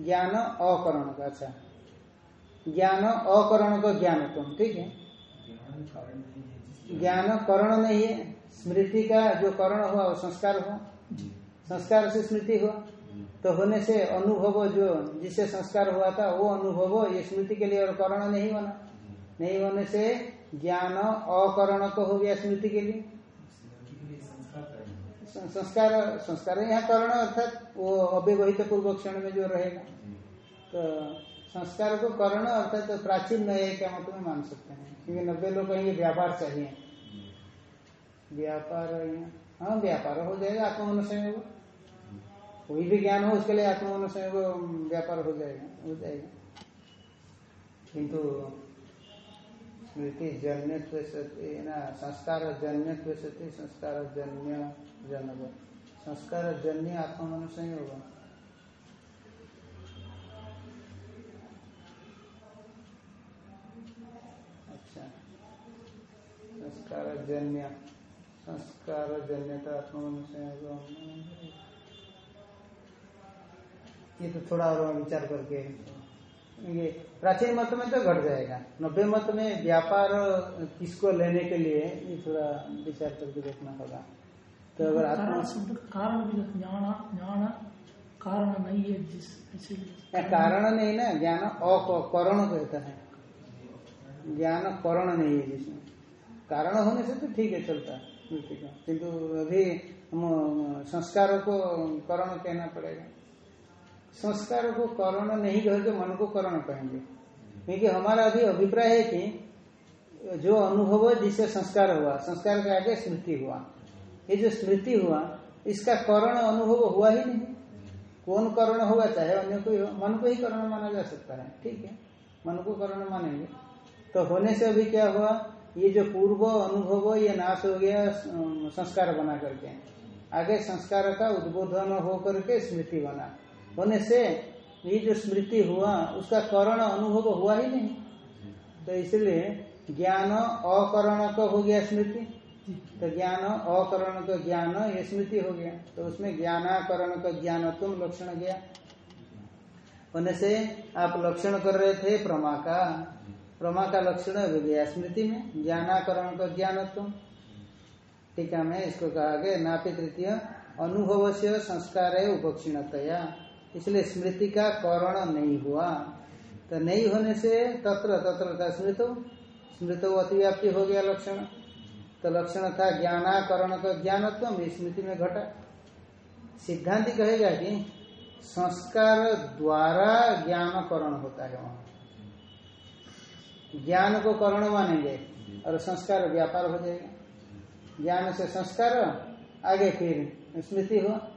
ज्ञान अकरण का अच्छा ज्ञान अकरण का ज्ञानत्व ठीक है? ज्ञान करण नहीं है स्मृति का जो करण हुआ वो संस्कार हुआ। संस्कार से स्मृति हुआ। तो होने से अनुभव जो जिससे संस्कार हुआ था वो अनुभव ये स्मृति के लिए और करण नहीं बना। नहीं होने से ज्ञान अकरण तो हो गया स्मृति के लिए। संस्कार संस्कार यहाँ करण, अर्थात वो अव्यवहित पूर्व क्षण में जो रहेगा। तो संस्कार को करण, अर्थात तो प्राचीन नए क्या मत में मान सकते हैं, क्योंकि नब्बे लोग कहेंगे व्यापार चाहिए। व्यापार हाँ व्यापार हो जाएगा आत्मनुसंयोग कोई भी ज्ञान हो, उसके लिए आत्मनुसंयोग व्यापार हो जाएगा हो जाएगा। किंतु स्मृति जन्य सती ना, संस्कार जन्य सती संस्कार जन्य जनक संस्कार जन्य आत्मनुसंयोग अच्छा। संस्कार जन्य। संस्कार जन्यता आत्मनुसंयोग ये तो थोड़ा और विचार करके ये प्राचीन मत में तो घट जाएगा। नब्बे मत में व्यापार किसको लेने के लिए ये थोड़ा विचार करके देखना होगा। तो अगर आत्मा कारण ज्ञान ज्ञान कारण नहीं है जिस इसीलिए। कारण नहीं ना ज्ञान अकरण कहता है। ज्ञान करण नहीं है जिसमें। कारण होने से तो ठीक है चलता है। किंतु अभी हम संस्कारों को करण कहना पड़ेगा। संस्कार को करण नहीं कह के मन को करण कहेंगे। क्योंकि हमारा अभी अभिप्राय है कि जो अनुभव जिससे संस्कार हुआ, संस्कार के आगे स्मृति हुआ। ये जो स्मृति हुआ, इसका करण अनुभव हुआ ही नहीं। कौन करण होगा, चाहे अन्य कोई मन को ही करण माना जा सकता है। ठीक है? मन को करण मानेंगे। तो होने से अभी क्या हुआ, ये जो पूर्व अनुभव, ये नाश हो गया, संस्कार बना करके। आगे संस्कार का उद्बोधन हो करके स्मृति बना। होने से ये जो स्मृति हुआ, उसका करण अनुभव हुआ ही नहीं। तो इसलिए ज्ञान अकरण का हो गया स्मृति। तो ज्ञान अकरण का ज्ञान, ये स्मृति हो गया। तो उसमें ज्ञानाकरण का ज्ञान तुम लक्षण गया। होने से आप लक्षण कर रहे थे प्रमा का। प्रमा का लक्षण हो गया स्मृति में ज्ञानाकरण का ज्ञान तुम टीका में इसको कहा गया नापी तृतीय अनुभव से संस्कार है उपक्षीणतया। इसलिए स्मृति का करण नहीं हुआ। तो नहीं होने से तत्र तत्र था स्मृत। स्मृत अतिव्याप्ति हो गया लक्षण। तो लक्षण था ज्ञानाकरण का ज्ञानत्व स्मृति में घटा। सिद्धांति कहेगा कि संस्कार द्वारा ज्ञानकरण होता है वहाँ। ज्ञान को करण मानेंगे और संस्कार व्यापार हो जाएगा। ज्ञान से संस्कार, आगे फिर स्मृति हुआ।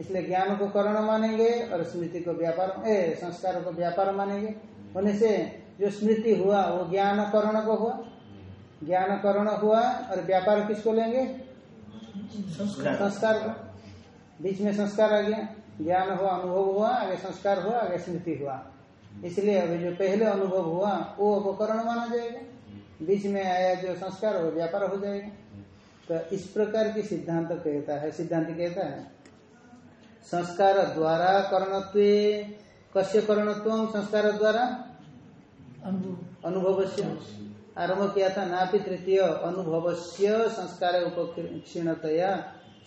इसलिए ज्ञान को करण मानेंगे और स्मृति को व्यापार ए संस्कार को व्यापार मानेंगे। होने से जो स्मृति हुआ वो ज्ञान करण को हुआ। ज्ञान करण हुआ और व्यापार किसको लेंगे? संस्कार। को। बीच में संस्कार आ गया। ज्ञान हुआ अनुभव हुआ आगे संस्कार हुआ आगे स्मृति हुआ। इसलिए अभी जो पहले अनुभव हुआ वो अपकरण माना जाएगा। बीच में आया जो संस्कार हो व्यापार हो जाएगा। तो इस प्रकार की सिद्धांत कहता है सिद्धांत कहता है। संस्कार द्वारा करणत्व कश्य करणत्व संस्कार द्वारा? अनुभव। से आरंभ किया था नापि तृतीय अनुभव से संस्कार उपक्षीणतया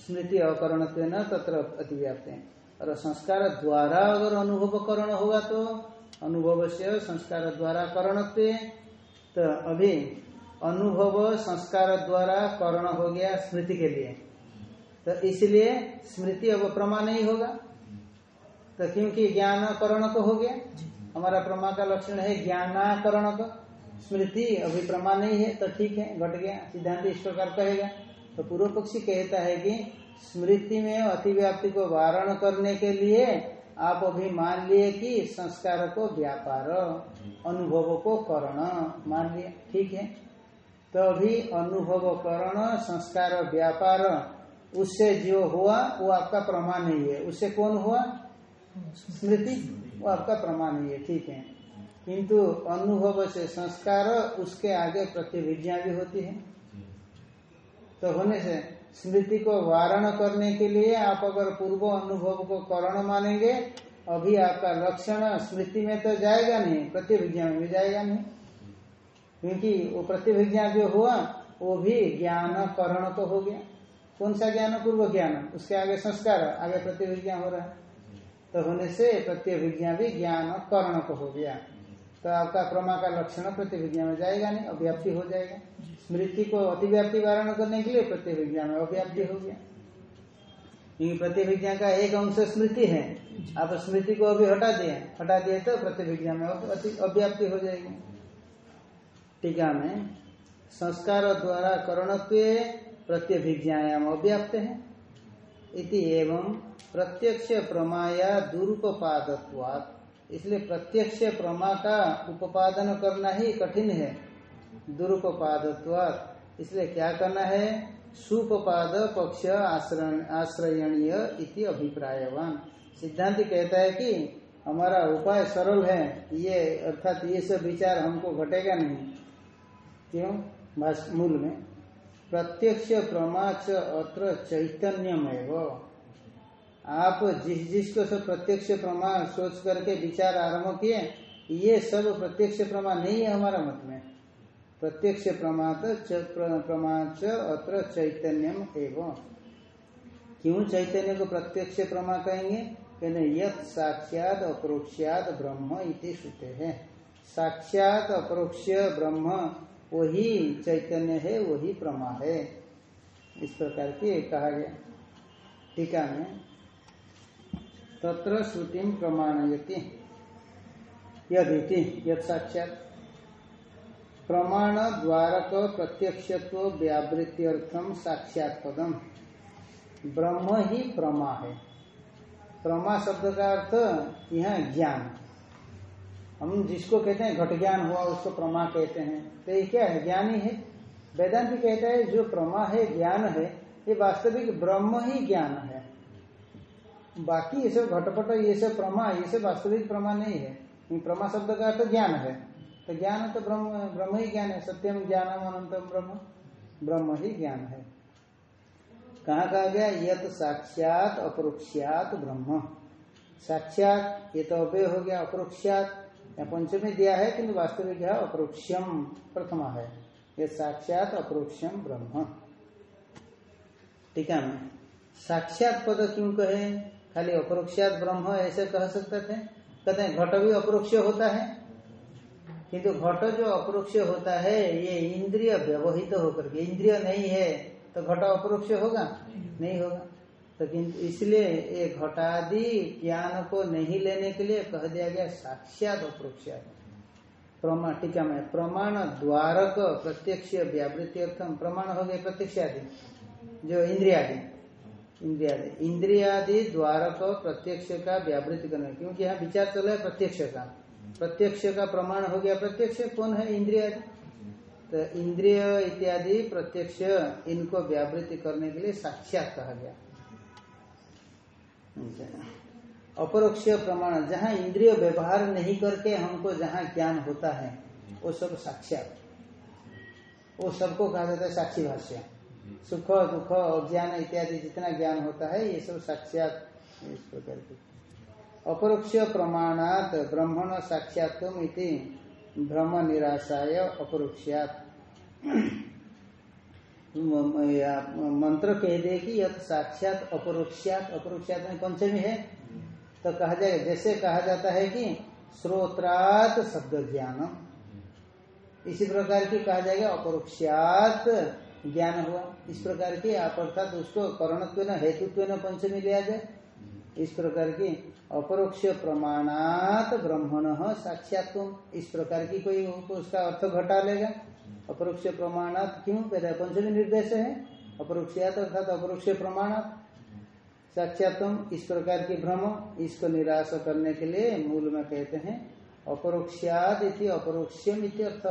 स्मृति अकरण न तत्र अतिव्याप्त और संस्कार द्वारा अगर अनुभव करण होगा तो अनुभव से संस्कार द्वारा करणत्व तो अभी अनुभव संस्कार द्वारा करण हो गया स्मृति के लिए। तो इसलिए स्मृति अब प्रमा नहीं होगा। तो क्योंकि ज्ञान करण तो हो गया। हमारा प्रमा का लक्षण है ज्ञानाकरण का स्मृति अभी प्रमा नहीं है तो ठीक है घट गया। सिद्धांत इस प्रकार कहेगा। तो पूर्व पक्षी कहता है कि स्मृति में अतिव्याप्ति को वारण करने के लिए आप अभी मान लिए कि संस्कार को व्यापार अनुभव को करण मान लिया। ठीक है? तो अभी अनुभव करण संस्कार व्यापार उससे जो हुआ, वो आपका प्रमाण नहीं है। उससे कौन हुआ? स्मृति। वो आपका प्रमाण नहीं है, ठीक है। किंतु अनुभव से संस्कार, उसके आगे प्रतिविज्ञा भी होती है। तो होने से स्मृति को वारण करने के लिए आप अगर पूर्व अनुभव को करण मानेंगे, अभी आपका लक्षण स्मृति में तो जाएगा नहीं प्रतिविज्ञा में भी जाएगा नहीं। क्योंकि वो प्रतिविज्ञा जो हुआ, वो भी ज्ञान करण तो हो गया। कौन सा ज्ञान पूर्व ज्ञान? उसके आगे संस्कार, आगे प्रतिविज्ञा हो रहा है। तो होने से प्रत्यभिज्ञा भी ज्ञान कर्ण को हो गया। तो आपका क्रमा का लक्षण प्रतिविज्ञा में जाएगा नहीं, अव्याप्ति हो जाएगा। स्मृति को अतिव्याप्ति वारण करने के लिए प्रतिविज्ञा में अव्याप्ति हो गया। क्योंकि प्रतिविज्ञा का एक अंश स्मृति है। आप स्मृति को अभी हटा दिए हटा दिए तो प्रतिविज्ञा में अव्याप्ति हो जाएगी। टीका में संस्कार द्वारा करणत्व प्रत्यभिज्ञायाम अव्याप्त है। इति एवं प्रत्यक्ष प्रमाया दुरुपपादत्वात्। इसलिए प्रत्यक्ष प्रमा का उपादन करना ही कठिन है। दुरुपपादत्वात्। इसलिए क्या करना है? सुपपाद पक्ष आश्रयणीय इति अभिप्रायवान। सिद्धांत कहता है कि हमारा उपाय सरल है। ये अर्थात ये सब विचार हमको घटेगा नहीं। क्यों? मूल में। प्रत्यक्ष प्रमाच अत्र चैतन्यम आप जिस जिसको सब प्रत्यक्ष प्रमा सोच करके विचार आरंभ किए, ये सब प्रत्यक्ष प्रमा नहीं है हमारा मत में। प्रत्यक्ष प्रमात प्रमाच अत्र चैतन्यम एवं। क्यों चैतन्य को प्रत्यक्ष प्रमा कहेंगे? कहने यथ साक्षात अपरोक्षात ब्रह्म इति सुते है। साक्षात अपरोक्ष ब्रह्म वही चैतन्य है, वही प्रमा है। इस प्रकार की कहा गया। टीका में तत्र श्रुति प्रमाणयति। यदि यद साक्षात प्रमाण द्वारक प्रत्यक्षत्व व्यावृत्त्यर्थम साक्षात पदम ब्रह्म ही प्रमा है। प्रमा शब्द का अर्थ यह ज्ञान। हम जिसको कहते हैं घट ज्ञान हुआ, उसको प्रमा कहते हैं। तो ये क्या है? ज्ञान ही। वेदांति कहता है, जो प्रमा है, ज्ञान है, ये वास्तविक ब्रह्म ही ज्ञान है। बाकी ये सब घटपट, ये सब प्रमा, ये सब वास्तविक प्रमा नहीं है। प्रमा शब्द का अर्थ ज्ञान है। तो ज्ञान तो ब्रह्म ब्रह्म ही ज्ञान है। सत्यम ज्ञानम अनंतम ब्रह्म। ब्रह्म ही ज्ञान है। कहा कहा गया? यत साक्षात अपरोक्षात ब्रह्म। साक्षात, ये तो अव्यय हो गया, अपरोक्षात। या पंचमी दिया है किंतु वास्तविक है अपरोक्षम प्रथमा है। ये साक्षात अपरोक्षम ब्रह्म। ठीक है? साक्षात पद क्यों कहे? खाली अपरोक्षात ब्रह्म ऐसे कह सकते थे? कहते हैं घट भी अपरोक्ष होता है। किंतु घट जो अपरोक्ष होता है, ये इंद्रिय व्यवहित होकर के, इंद्रिय नहीं है तो घट अपरोक्ष होगा? नहीं होगा। तो इसलिए ये घटादि ज्ञान को नहीं लेने के लिए कह दिया गया साक्षात अपरोक्ष प्रमाण, टीका में प्रमाण द्वारक प्रत्यक्ष व्यावृत्ति अर्थम प्रमाण हो गए प्रत्यक्ष आदि जो इंद्रियादि। इंद्रियादि। इंद्रियादि द्वारक प्रत्यक्ष का व्यावृत्ति करना। क्योंकि यहाँ विचार चल रहा है प्रत्यक्ष का। प्रत्यक्ष का प्रमाण हो गया प्रत्यक्ष। कौन है इंद्रिय तो इंद्रिय इत्यादि प्रत्यक्ष इनको व्यावृत्ति करने के लिए साक्षात कहा गया। अपरोक्ष प्रमाण, जहाँ इंद्रिय व्यवहार नहीं करके हमको जहाँ ज्ञान होता है, वो सब साक्षात वो सबको कहा जाता है साक्षी भाष्य। सुख, दुख, अज्ञान इत्यादि जितना ज्ञान होता है, ये सब साक्षात इस प्रकार की। अपरोक्ष प्रमाणात ब्रह्मण साक्षात्म इति भ्रम निराशाय अपरोक्षात मंत्र कह दे कि यह साक्षात, अपरोक्षात अपरोक्षात में पंचमी है? तो कहा जाएगा, जैसे कहा जाता है कि श्रोत्रात शब्द ज्ञान इसी प्रकार की कहा जाएगा, अपरोक्षात ज्ञान हुआ। इस प्रकार की आप अर्थात उसको करणत्व हेतुत्व न पंचमी लिया जाए? इस प्रकार की अपरोक्ष प्रमाणात ब्रह्मण साक्षात इस प्रकार की कोई उसका अर्थ घटा लेगा। अपरोक्ष प्रमाणात क्यों कहते हैं? पंचमी निर्देश है? अपरोक्षात अर्थात अपरोक्ष प्रमाणात। साक्षातम इस प्रकार की भ्रम, इसको निराश करने के लिए मूल में कहते हैं, अपरोक्षाद इति अपरोक्षम अर्थ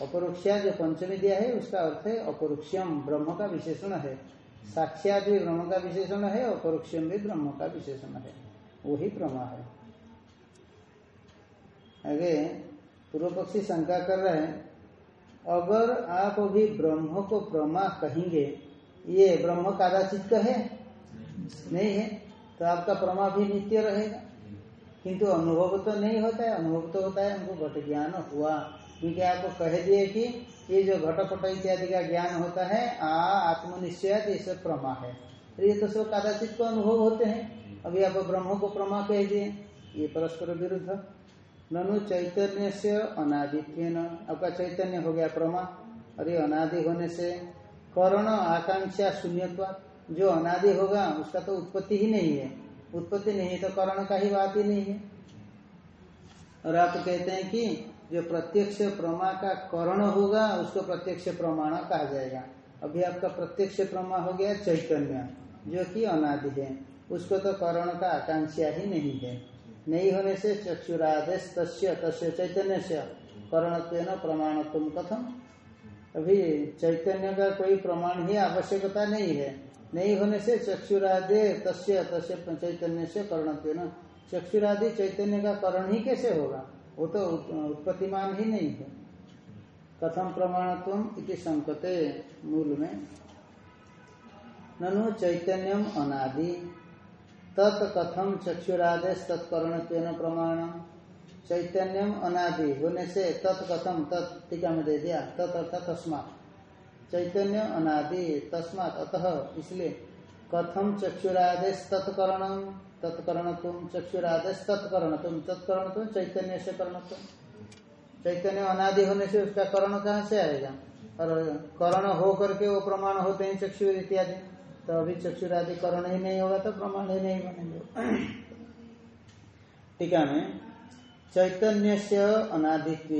अपरोक्षा जो पंचमी दिया है, उसका अर्थ है अपरोक्षम, ब्रह्म का विशेषण है। साक्षात भी ब्रह्म का विशेषण है, अपरोक्षम भी ब्रह्म का विशेषण है। वही प्रमा है। आगे पूर्व पक्षी शंका कर रहे हैं अगर आप अभी ब्रह्म को प्रमा कहेंगे, ये ब्रह्म कादाचित कहे? नहीं है। तो आपका प्रमा भी नित्य रहेगा। किंतु अनुभव तो नहीं होता है। अनुभव तो होता है। हमको घट ज्ञान हुआ। क्योंकि आपको कह दिए कि ये जो घटपट इत्यादि का ज्ञान होता है, आ, आत्मनिश्चय सब प्रमा है। तो ये तो सब कादाचित को अनुभव होते हैं। अभी आप ब्रह्म को प्रमा कह दिए। ये परस्पर विरुद्ध। ननु चैतन्य से अनादित्य न आपका चैतन्य हो गया प्रमा। और ये अनादि होने से करण आकांक्षा शून्यत्वा, जो अनादि होगा, उसका तो उत्पत्ति ही नहीं है। उत्पत्ति नहीं है तो करण का ही बात ही नहीं है। और आप कहते हैं कि जो प्रत्यक्ष प्रमा का करण होगा, उसको प्रत्यक्ष प्रमाण कहा जाएगा। अभी आपका प्रत्यक्ष प्रमा हो गया चैतन्य, जो कि अनादि है। उसको तो करण का आकांक्षा ही नहीं है। नहीं होने से चक्षुरादेश तस्य तस्य चैतन्य से करणत्व प्रमाणत्व कथम। अभी चैतन्य का कोई प्रमाण ही आवश्यकता नहीं है। नहीं होने से चक्षुरादे तस्य तस्य चैतन्य से करणत्व चक्षुरादि चैतन्य का करण ही कैसे होगा? वो तो उत्पत्तिमान ही नहीं है। कथम प्रमाणत्व इति संकते मूल में। ननु चैतन्यम अनादि। तत्कथम चक्षुरादेश तत्कर्ण प्रमाण चैतन्यम अनादि होने से तत्कथम तत् टीका में दे दिया, तत् अर्थात तस्मात। चैतन्य अनादि, तस्मात, अतः इसलिए कथम चक्षुरादेश तत्कर्ण तत्कर्ण तुम चक्षुरादेश तत्कर्ण तुम तत्कर्ण तुम चैतन्य से कर्ण तुम चैतन्य अनादि होने से उसका कर्ण कहाँ से आएगा? और कर्ण हो करके वो प्रमाण होते हैं चक्षु इत्यादि। तो अभी चक्षुरादि करण ही नहीं होगा तो प्रमाण ही नहीं बनेंगे। टीका <clears throat> में चैतन्य से अनादित्व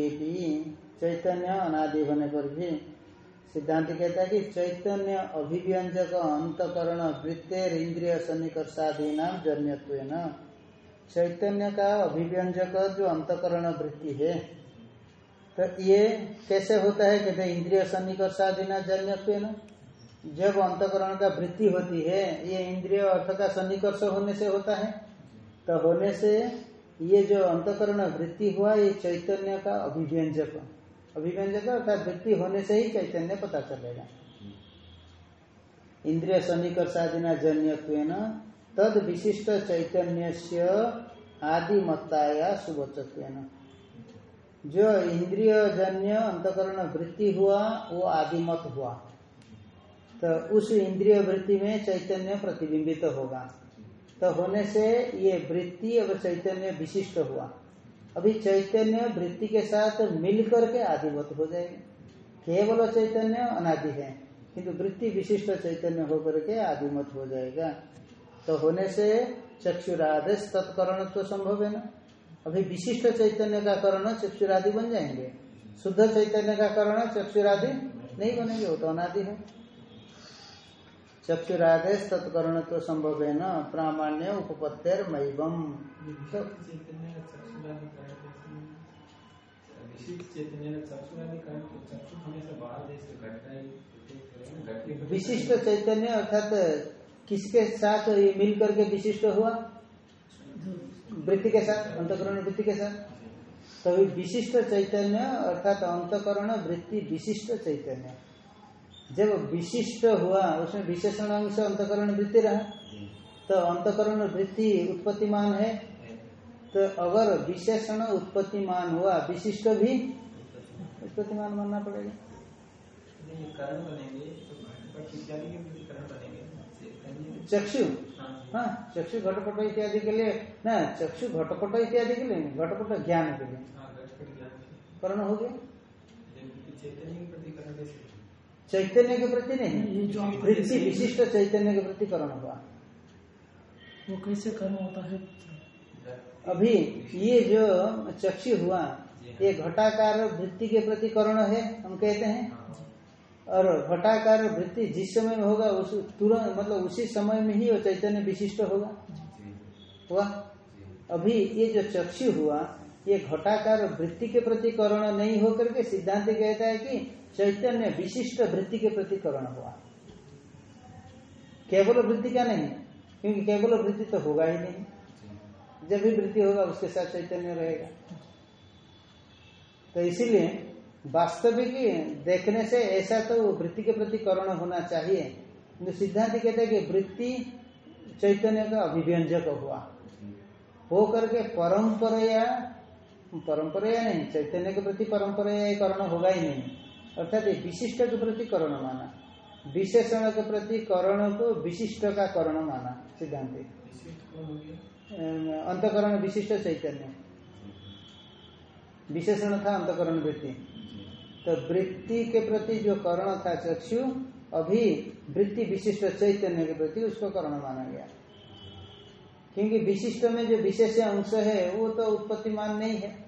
चैतन्य अनादि होने पर भी सिद्धांत कहता है कि चैतन्य अभिव्यंजक अंतकरण वृत्तेर इंद्रिय सन्निकर्षादि नाम जन्यत्व चैतन्य का अभिव्यंजक जो अंतकरण वृत्ति है तो ये कैसे होता है कहते इंद्रिय सन्निकर्षादि न जन्यत्व न जब अंतकरण का वृत्ति होती है, ये इंद्रिय अर्थ का सन्निकर्ष होने से होता है। तो होने से ये जो अंतकरण वृत्ति हुआ, ये चैतन्य का अभिव्यंजक। अभिव्यंजक अर्थात वृत्ति होने से ही चैतन्य पता चलेगा। इंद्रिय सन्निकर्षादिना जन्य तद विशिष्ट चैतन्य से आदि मत्ताया सुवचत्व जो इंद्रिय जन्य अंतकरण वृत्ति हुआ, वो आदिमत हुआ। तो उस इंद्रिय वृत्ति में चैतन्य प्रतिबिंबित तो होगा। तो होने से ये वृत्ति और चैतन्य विशिष्ट हुआ। अभी चैतन्य वृत्ति के साथ मिल करके आदिवत हो जाएगा। केवल चैतन्य अनादि है, किंतु वृत्ति विशिष्ट चैतन्य होकर के आदिमत हो जाएगा। तो होने से चक्षुरादेश तत्करण तो संभव है ना? अभी विशिष्ट चैतन्य का करण चक्षुरादि बन जाएँगे। शुद्ध चैतन्य का करण चक्षुरादि नहीं बनेंगे, वो तो अनादि है। चक्षुरादेश तत्कर्ण तो संभव है न प्रामाण्य उपपत्तिर मैबम तो विशिष्ट चैतन्य अर्थात किसके साथ ये मिल करके विशिष्ट हुआ? वृत्ति के साथ अंतकरण वृत्ति के साथ। तभी विशिष्ट चैतन्य अर्थात अंतकरण वृत्ति विशिष्ट चैतन्य जब विशिष्ट हुआ उसमें विशेषण अंश अंतकरण वृत्ति रहा। तो अंतकरण वृत्ति उत्पत्तिमान है। तो अगर विशेषण उत्पत्तिमान हुआ विशिष्ट भी उत्पत्तिमान मानना पड़ेगा। चक्षु। हाँ चक्षु घटपट इत्यादि के लिए ना चक्षु घटपट इत्यादि के लिए घटपट ज्ञान के लिए। करण हो गया। चैतन्य के प्रति नहीं। वृत्ति विशिष्ट चैतन्य के प्रति करण हुआ। वो कैसे कर्म होता है? अभी ये जो चक्षु हुआ ये घटाकार वृत्ति के प्रति करण है हम कहते हैं। और घटाकार वृत्ति जिस समय में होगा उस तुरंत मतलब उसी समय में ही वो चैतन्य विशिष्ट होगा। हुआ? अभी ये जो चक्षु हुआ ये घटाकार वृत्ति के प्रति करण नहीं होकर के सिद्धांत कहता है कि चैतन्य विशिष्ट वृत्ति के प्रति करण हुआ। केवल वृत्ति का नहीं, क्योंकि केवल वृत्ति तो होगा ही नहीं। जब भी वृत्ति होगा, उसके साथ चैतन्य रहेगा। तो इसीलिए वास्तविक देखने से ऐसा तो वृत्ति के प्रति करण होना चाहिए। किंतु सिद्धांत कहते हैं कि वृत्ति चैतन्य का अभिव्यंजक हुआ। हो करके परंपरा परंपरा नहीं, चैतन्य के प्रति परंपरा करण होगा ही नहीं। अर्थात विशिष्ट के प्रति करण माना। विशेषण के प्रति करण को विशिष्ट का करण माना सिद्धांत अंतकरण विशिष्ट चैतन्य। विशेषण था अंतकरण वृत्ति। तो वृत्ति के प्रति जो करण था चक्षु अभी वृत्ति विशिष्ट चैतन्य के प्रति उसको करण माना गया। क्योंकि विशिष्ट में जो विशेष अंश है वो तो उत्पत्तिमान नहीं है।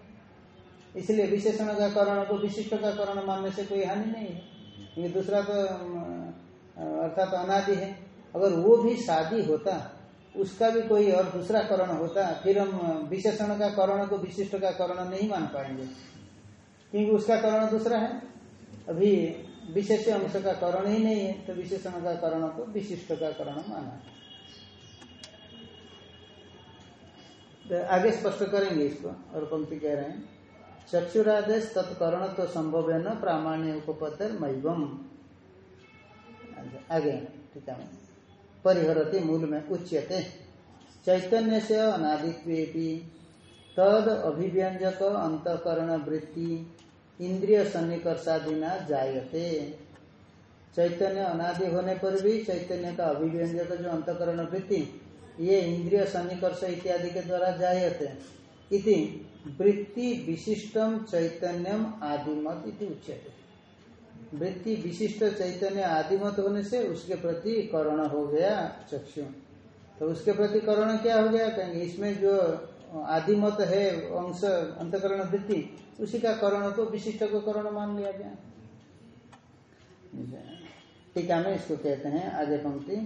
इसलिए विशेषण का करण को विशिष्ट का करण मानने से कोई हानि नहीं है। क्योंकि दूसरा तो अर्थात अनादि है। अगर वो भी शादी होता, उसका भी कोई और दूसरा करण होता, फिर हम विशेषण का करण को विशिष्ट का करण नहीं मान पाएँगे। क्योंकि उसका करण दूसरा है। अभी विशेष अंश का करण ही नहीं है तो विशेषण का करण को विशिष्ट का करण माना। तो आगे स्पष्ट करेंगे इसको, और पंक्ति कह रहे हैं। चक्षुरादेश तत्करण तो संभव है न प्रामाण्य उपपत्तर मैवम आगे, ठीक है। परिहरती मूल में उच्यते। चैतन्य से अनादित्वेपी तद अभिव्यंजक अंतकरण वृत्ति इंद्रिय सन्निकर्षादिना जायते। चैतन्य अनादि होने पर भी चैतन्य का अभिव्यंजक जो अंतकरण वृत्ति ये इंद्रिय सन्निकर्ष इत्यादि के द्वारा जायते। इति वृत्ति विशिष्टम चैतन्यम आदिमत इति वृत्ति विशिष्ट चैतन्य आदिमत होने से उसके प्रति करण हो गया चक्षु। तो उसके प्रति करण क्या हो गया? कहेंगे, इसमें जो आदिमत है, अंश, अंतकरण वृत्ति, उसी का करण को विशिष्ट को करण मान लिया गया। टीका में इसको कहते हैं आगे पंक्ति।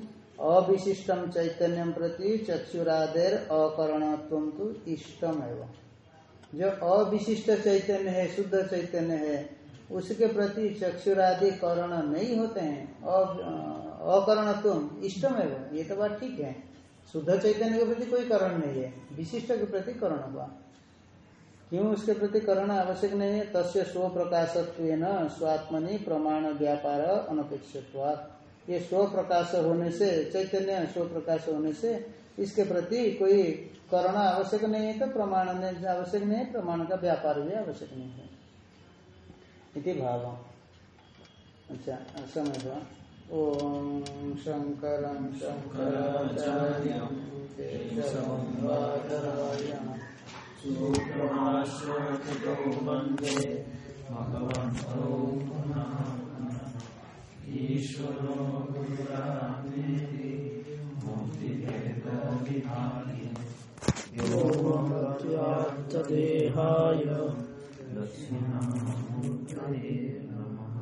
अविशिष्टम चैतन्यम प्रति चक्षुरादेर अकरणत्व तो इष्टम एवं जो अविशिष्ट चैतन्य है, शुद्ध चैतन्य है, उसके प्रति चक्षुरादि करण नहीं होते हैं। अकरण तुम इष्टम है वो ये तो बात ठीक है। शुद्ध चैतन्य के प्रति कोई करण नहीं है। विशिष्ट के प्रति करण हुआ। क्यों उसके प्रति करण आवश्यक नहीं है? तस्य स्व प्रकाशत्व स्वात्मनि प्रमाण व्यापार अनपेक्षित ये स्व प्रकाश होने से, चैतन्य स्व प्रकाश होने से इसके प्रति कोई करण आवश्यक नहीं है तो प्रमाण आवश्यक नहीं है, प्रमाण का व्यापार भी आवश्यक नहीं है। इति भाव। अच्छा समय हुआ। ओम शंकर ईश्वरो योगत्यात्तदेहाय दक्षिणामूर्तये।